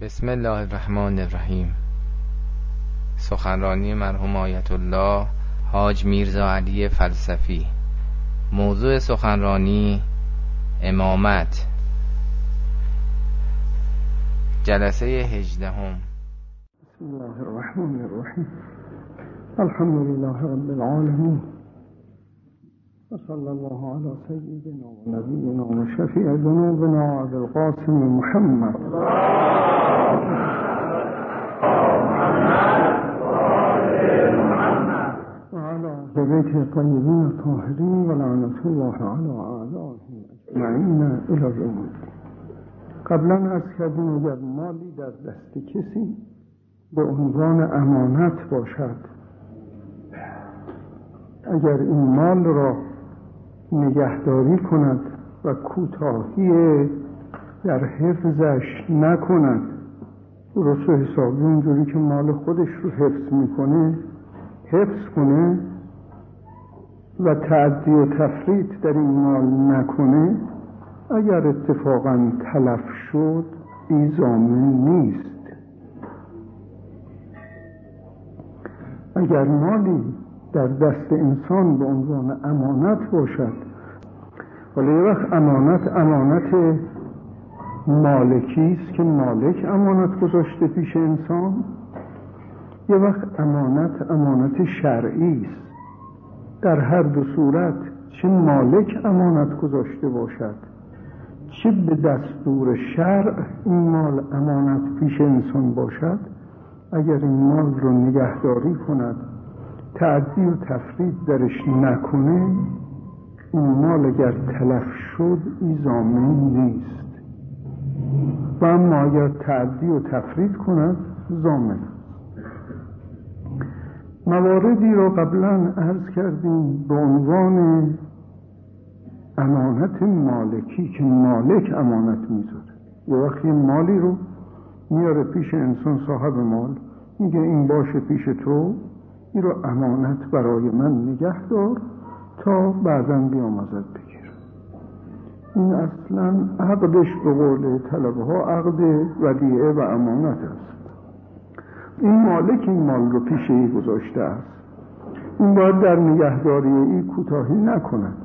بسم الله الرحمن الرحیم. سخنرانی مرحوم آیت الله حاج میرزا علی فلسفی. موضوع سخنرانی امامت. جلسه هجدهم. بسم الله الرحمن الرحیم. الحمد لله رب العالمين وصلى الله على سيدنا ونبينا وشفيع ذنوبنا ابي القاسم محمد. وعلى أهل بيته الطيبين الطاهرين ولعنة الله على أعدائهم أجمعين إلى اليوم قبلا از کردیم اگر مالی در دست کسی به عنوان امانت باشد اگر این مال را نگهداری کند و کوتاهی در حفظش نکند. درست و حسابی اونجوری که مال خودش رو حفظ می‌کنه حفظ کنه و تعدی و تفرید در این مال نکنه اگر اتفاقا تلف شد ایزامن نیست. اگر مالی در دست انسان به عنوان امانت باشد. ولی یه وقت امانت امانت مالکی است که مالک امانت گذاشته پیش انسان. یه وقت امانت امانت شرعی است. در هر دو صورت چه مالک امانت گذاشته باشد چه به دستور شرع این مال امانت پیش انسان باشد اگر این مال رو نگهداری کند تعدی و تفرید درش نکنه این مال اگر تلف شد ایزامه نیست. و اما اگر تعدی و تفرید کند زامن مواردی رو قبلا عرض کردیم به عنوان امانت مالکی که مالک امانت می‌ذاره یه وقتی مالی رو میاره پیش انسان صاحب مال میگه این باشه پیش تو. این رو امانت برای من نگه دار تا بعدا بیام ازت بگیر این اصلا عقدش به قول طلبه ها عقد ودیعه و امانت است. این مالک این مال رو پیش ای گذاشته است. این باید در نگهداری ای کوتاهی نکند.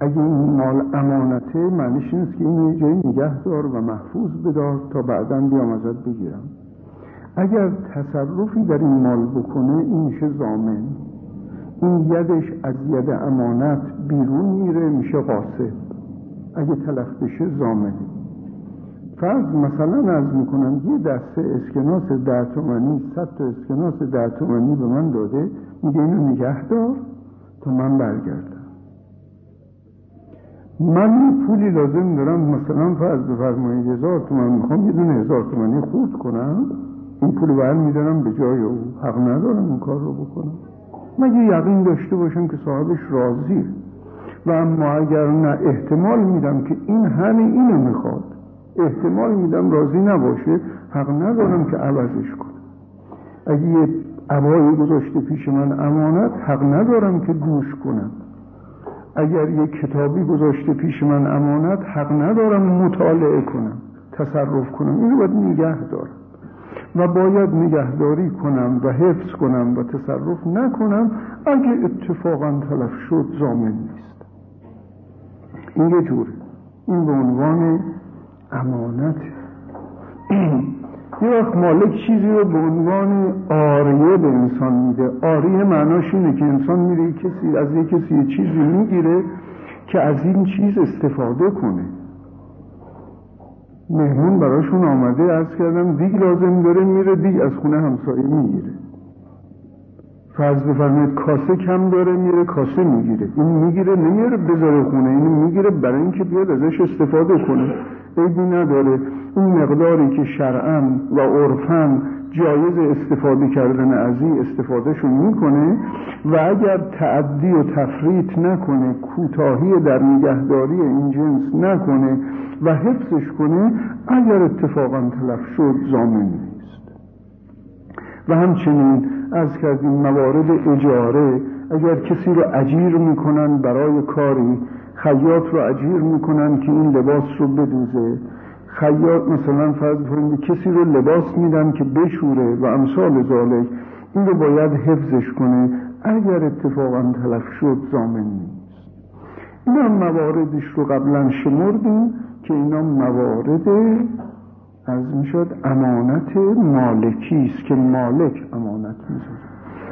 اگه این مال امانته معنیش نیست که این جایی نگه و محفوظ بدار تا بعدا بیام ازت بگیرم. اگر تصرفی در این مال بکنه این میشه زامن؟ این یدش از ید امانت بیرون میره میشه قاسب اگه تلف بشه زامن. فرض مثلا از می‌کنم یه دسته اسکناس ده تومنی صد تا اسکناس ده تومنی به من داده میگه اینو نگه دار تا من برگردم. من یه پولی لازم دارم مثلا فرض بفرمایید هزار تومن می‌خوام یه دونه هزار تومنی خورد کنم. این پول بر میدارم به جای او حق ندارم این کار رو بکنم. مگه یقین داشته باشم که صاحبش راضی و اما اگر نه احتمال میدم که این همه اینو می‌خواد. احتمال میدم راضی نباشه حق ندارم که عوضش کنم. اگه یه عبایی گذاشته پیش من امانت حق ندارم که دوش کنم. اگر یه کتابی گذاشته پیش من امانت حق ندارم مطالعه کنم تصرف کنم. اینو باید نگه دارم. و باید نگهداری کنم و حفظ کنم و تصرف نکنم اگه اتفاقا تلف شد زامن نیست. این یه جوره. این به عنوان امانت. یه وقت مالک چیزی رو به عنوان آریه به انسان میده. آریه معناش اینه که انسان میره کسی از یه کسی چیزی می‌گیره که از این چیز استفاده کنه. مهمون براشون آمده از کردم دیگ لازم داره میره دیگ از خونه همسایه می‌گیره. فرض بفرمایید کاسه کم داره میره کاسه می‌گیره. این می‌گیره نمیاره بذاره خونه این می‌گیره برای اینکه بیاد ازش استفاده کنه. عیبی نداره. اون مقداری که شرعا و عرفا جایز استفاده کردن از این استفادهشون می‌کنه و اگر تعدی و تفریط نکنه کوتاهی در نگهداری این جنس نکنه و حفظش کنه اگر اتفاقا تلف شد زامن نیست. و همچنین از کردیم موارد اجاره اگر کسی رو اجیر می‌کنن برای کاری خیاط رو اجیر می‌کنن که این لباس رو بدوزه. خیاط مثلا فرض کنید کسی رو لباس میدن که بشوره و امثال ذالک این رو باید حفظش کنه. اگر اتفاقا تلف شد زامن نیست. این مواردش رو قبلا شمردیم که اینا موارد از می‌شد امانت مالکی است که مالک امانت می‌زد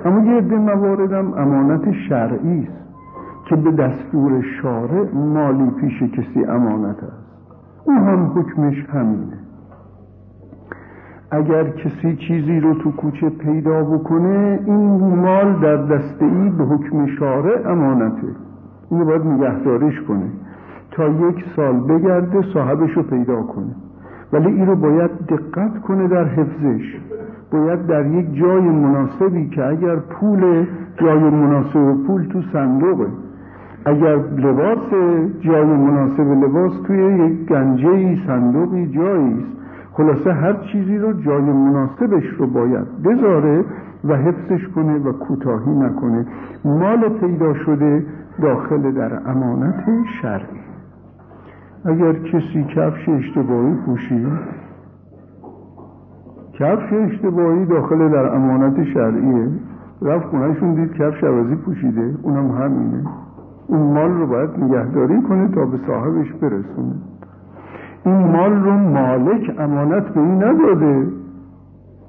اما یه عده مواردم امانت شرعی است که به دستور شارع مالی پیش کسی امانت است. اون هم حکمش همینه اگر کسی چیزی رو تو کوچه پیدا بکنه این مال در دسته ای به حکم شارع امانته. اینو باید نگهداریش کنه. تا یک سال بگرده صاحبش رو پیدا کنه. ولی این رو باید دقت کنه در حفظش. باید در یک جای مناسبی که اگر پول جای مناسب پول تو صندوقه. اگر لباس جای مناسب لباس توی یک گنجه صندوقی جایی است. خلاصه هر چیزی رو جای مناسبش رو باید بذاره و حفظش کنه و کوتاهی نکنه. مال پیدا شده داخل در امانت شرعی. اگر کسی کفش اشتباهی پوشید کفش اشتباهی داخل در امانت شرعیه. رفت خونهشون دید کفش عوضی پوشیده اونم همینه. اون مال رو باید نگهداری کنه تا به صاحبش برسونه. این مال رو مالک امانت به این نداده.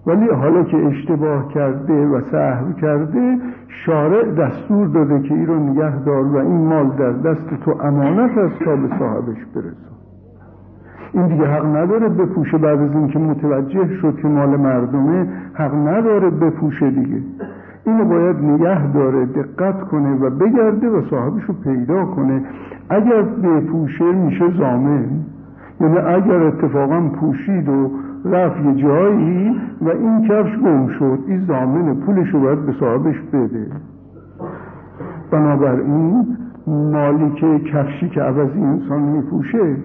ولی حالا که اشتباه کرده و سهو کرده شارع دستور داده که این رو نگه و این مال در دست تو امانت است تا به صاحبش برسون این دیگه حق نداره بپوشه بعد از اینکه متوجه شد که مال مردمه حق نداره بپوشه دیگه. اینو باید نگه داره دقت کنه و بگرده و صاحبش رو پیدا کنه. اگر بپوشه میشه زامن. یعنی اگر اتفاقا پوشید و رفت یه جایی و این کفش گم شد این زامن پولش رو باید به صاحبش بده. بنابراین مالی که کفشی که عوضی انسان میپوشه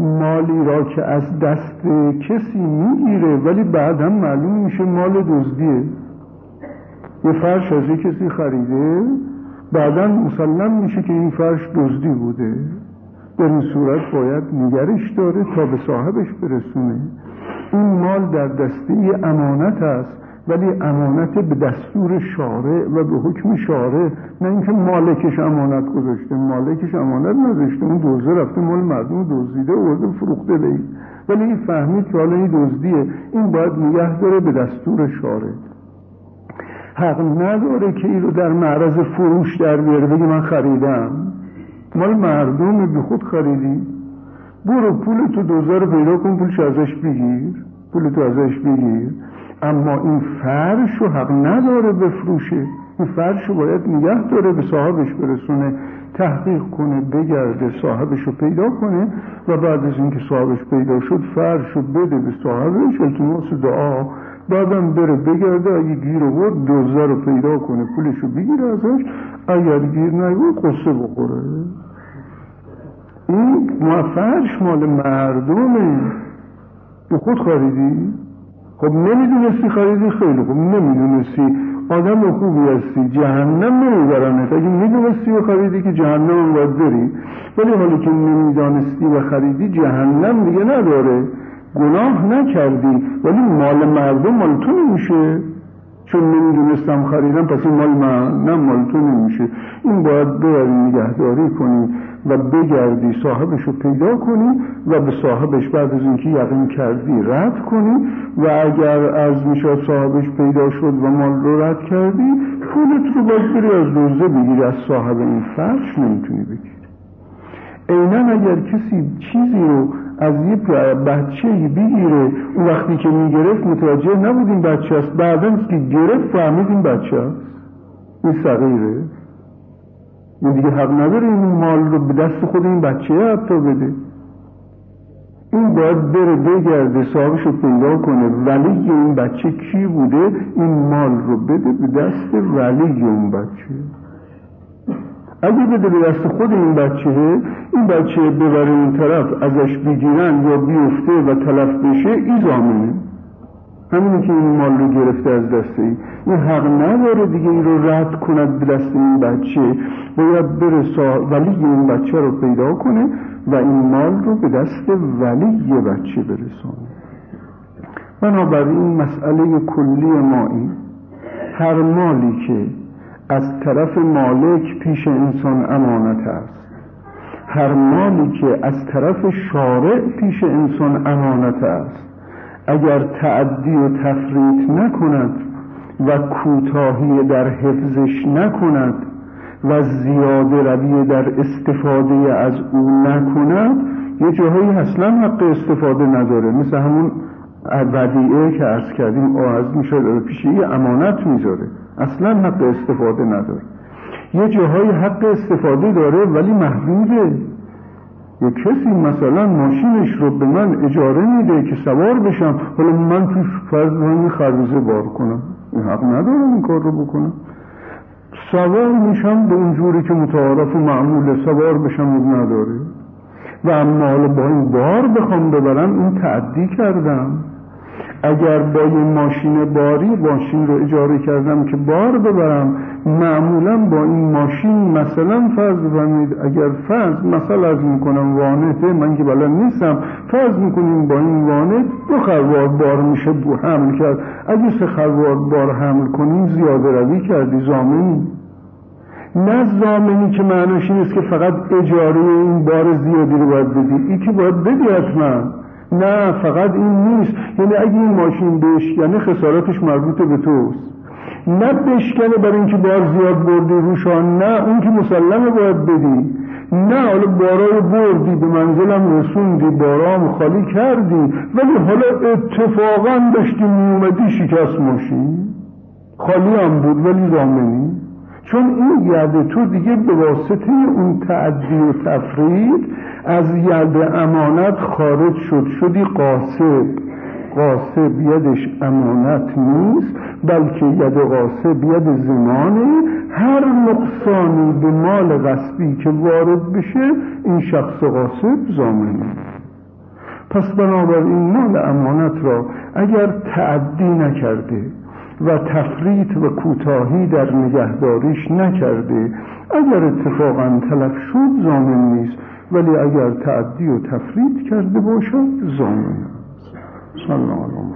مالی را که از دست کسی می‌گیره ولی بعدا معلوم میشه مال دزدیه. یه فرش از یه کسی خریده بعدا مسلم میشه که این فرش دزدی بوده. در این صورت باید نگرش داره تا به صاحبش برسونه. این مال در دسته امانت است ولی امانت به دستور شارع و به حکم شارع. نه اینکه مالکش امانت گذاشته مالکش امانت نذاشته. اون دوزه رفته مال مردم دزدیده و فروخته به ولی این فهمید که حالا این دزدیه. این باید نگه داره به دستور شارع. حق نداره که این رو در معرض فروش در بیاره. بگه من خریدم. مال مردم به خود خریدی. برو پول تو دوزار پیدا کن پولش ازش بگیر. پول تو ازش بگیر. اما این فرش رو حق نداره بفروشه. این فرش رو باید نگه داره به صاحبش برسونه تحقیق کنه بگرده صاحبش رو پیدا کنه و بعد از اینکه صاحبش پیدا شد فرش رو بده به صاحبش. التماس دعا. بعدم بره بگرده اگه گیر آورد دوزه رو پیدا کنه پولش رو بگیره ازش اگر گیر نگو قصه بخوره. این فرش مال مردمه. به خود خریدی؟ خب نمی‌دونستی خریدی خیلی خب نمی‌دونستی. آدم خوبی هستی. جهنم نمیبرنت. اگه می‌دونستی و خریدی که جهنم باید بری. ولی حالا که نمی‌دانستی و خریدی جهنم دیگه نداره. گناه نکردی. ولی مال مردم مال تو نمیشه. چون نمی‌دونستم خریدم پس این مال من نه مال تو نمیشه. این باید ببری نگهداری کنی و بگردی صاحبش رو پیدا کنی و به صاحبش بعد از اینکه یقین کردی رد کنی و اگر از می‌شد صاحبش پیدا شد و مال رو رد کردی پولت رو باید بری از روزه بگیری. از صاحب این فرش نمی‌تونی بگیری. اینا اگر کسی چیزی رو از یه بچه بگیره اون وقتی که می‌گرفت متوجه نبود این بچه است بعدا که گرفت فهمید این بچه است این صغیره. این دیگه حق نداره این مال رو به دست خود این بچه حتی بده. این باید بره بگرده صاحبش رو پیدا کنه. ولی این بچه کی بوده؟ این مال رو بده به دست ولی اون بچه. اگه بده به دست خود این بچه این بچه ببره اون طرف ازش بگیرن یا بیفته و تلف بشه این زامنه همینی که این مال رو گرفته از دست این. این حق نداره دیگه این رو رد کند به دست این بچه. باید بره ولی این بچه رو پیدا کنه و این مال رو به دست ولی بچه برسانه. بنابراین مسئله کلی ما این. هر مالی که از طرف مالک پیش انسان امانت است. هر مالی که از طرف شارع پیش انسان امانت است. اگر تعدی و تفریط نکند و کوتاهی در حفظش نکند و زیاده روی در استفاده از او نکند یه جاهایی اصلا حق استفاده نداره. مثل همون ودیعه که عرض کردیم آهز میشه پیش یه امانت می‌ذاره. اصلا حق استفاده نداره. یه جاهای حق استفاده داره ولی محدوده. یه کسی مثلا ماشینش رو به من اجاره میده که سوار بشم حالا من توش فرض من خربزه بار کنم. این حق ندارم این کار رو بکنم. سوار میشم به اونجوری که متعارف و معمول سوار بشم اون نداره. و اما حالا با این بار بخوام ببرم این تعدی کردم. اگر با یه ماشین باری ماشین رو اجاره کردم که بار ببرم معمولا با این ماشین مثلا فرض بفرمایید اگر فرض مثلا از می‌کنم وانته من که بلد نیستم فرض می‌کنیم با این وانت دو خروار بار میشه بو حمل کرد. اگه سه خروار بار حمل کنیم زیاده روی کردی زامنی. نه زامنی که معناش این که فقط اجاره این بار زیادی رو باید بدی ای که باید بدی حتما. نه فقط این نیست. یعنی اگه این ماشین بشکنه خسارتش مربوط به توست. نه بشکنه برای اینکه بار زیاد بردی روشان نه اون که مسلمه باید بدی. نه حالا بارای بردی به منزلم رسوندی بارام خالی کردی. ولی حالا اتفاقا داشتی میومدی شکست ماشین. خالی هم بود ولی زامنی. چون این ید تو دیگه به واسطه اون تعدی و تفرید از ید امانت خارج شد. شدی قاسب. قاسب یدش امانت نیست بلکه ید قاسب ید زمانه. هر نقصانی به مال غصبی که وارد بشه این شخص قاسب زامنه پس بنابراین مال امانت را اگر تعدی نکرده و تفریط و کوتاهی در نگهداریش نکرده. اگر اتفاقا تلف شد زامن نیست. ولی اگر تعدی و تفریط کرده باشد زامن. است سلام